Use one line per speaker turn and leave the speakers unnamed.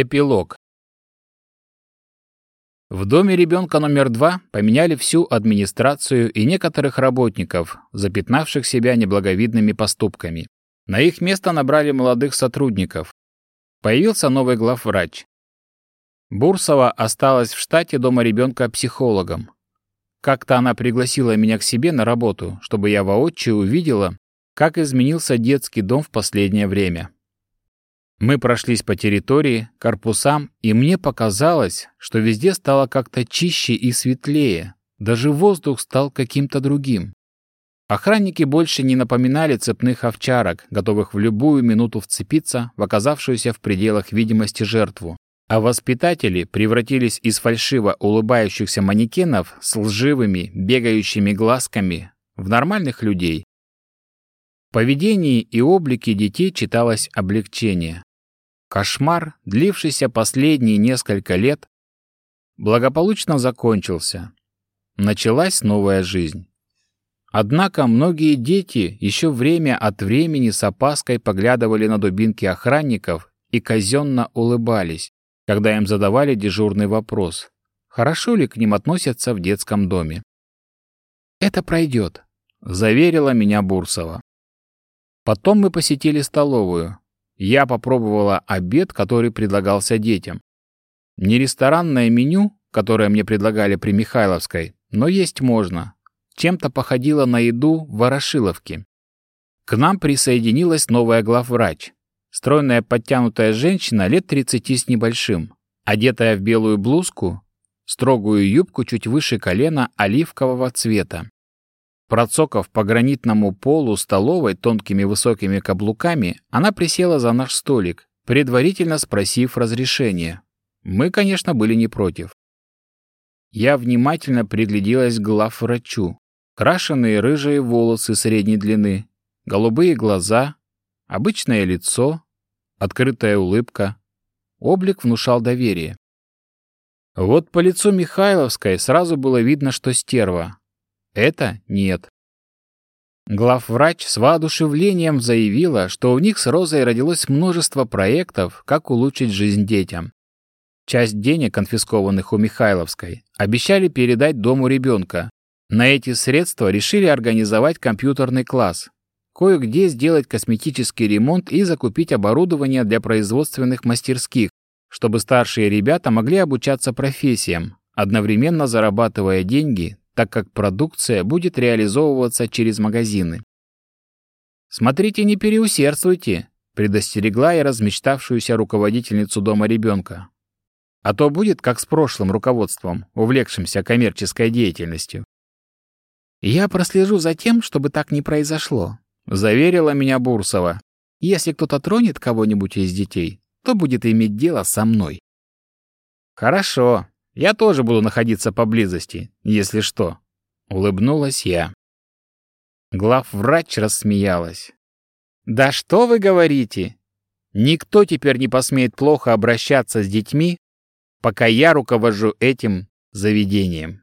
Эпилог. В доме ребенка номер два поменяли всю администрацию и некоторых работников, запятнавших себя неблаговидными поступками. На их место набрали молодых сотрудников. Появился новый главврач. Бурсова осталась в штате дома ребенка психологом. Как-то она пригласила меня к себе на работу, чтобы я воочию увидела, как изменился детский дом в последнее время. Мы прошлись по территории, корпусам, и мне показалось, что везде стало как-то чище и светлее. Даже воздух стал каким-то другим. Охранники больше не напоминали цепных овчарок, готовых в любую минуту вцепиться в оказавшуюся в пределах видимости жертву. А воспитатели превратились из фальшиво улыбающихся манекенов с лживыми, бегающими глазками в нормальных людей. В поведении и облике детей читалось облегчение. Кошмар, длившийся последние несколько лет, благополучно закончился. Началась новая жизнь. Однако многие дети еще время от времени с опаской поглядывали на дубинки охранников и казенно улыбались, когда им задавали дежурный вопрос, хорошо ли к ним относятся в детском доме. «Это пройдет», — заверила меня Бурсова. Потом мы посетили столовую, я попробовала обед, который предлагался детям. Не ресторанное меню, которое мне предлагали при Михайловской, но есть можно. Чем-то походило на еду в Ворошиловке. К нам присоединилась новая главврач. Стройная подтянутая женщина лет 30 с небольшим, одетая в белую блузку, строгую юбку чуть выше колена оливкового цвета. Процокав по гранитному полу столовой тонкими высокими каблуками, она присела за наш столик, предварительно спросив разрешения. Мы, конечно, были не против. Я внимательно пригляделась к главврачу. Крашеные рыжие волосы средней длины, голубые глаза, обычное лицо, открытая улыбка. Облик внушал доверие. Вот по лицу Михайловской сразу было видно, что стерва, это нет. Главврач с воодушевлением заявила, что у них с Розой родилось множество проектов, как улучшить жизнь детям. Часть денег, конфискованных у Михайловской, обещали передать дому ребенка. На эти средства решили организовать компьютерный класс, кое-где сделать косметический ремонт и закупить оборудование для производственных мастерских, чтобы старшие ребята могли обучаться профессиям, одновременно зарабатывая деньги так как продукция будет реализовываться через магазины. «Смотрите, не переусердствуйте», — предостерегла я размечтавшуюся руководительницу дома ребенка. «А то будет, как с прошлым руководством, увлекшимся коммерческой деятельностью». «Я прослежу за тем, чтобы так не произошло», — заверила меня Бурсова. «Если кто-то тронет кого-нибудь из детей, то будет иметь дело со мной». «Хорошо», я тоже буду находиться поблизости, если что. Улыбнулась я. Главврач рассмеялась. «Да что вы говорите? Никто теперь не посмеет плохо обращаться с детьми, пока я руковожу этим заведением».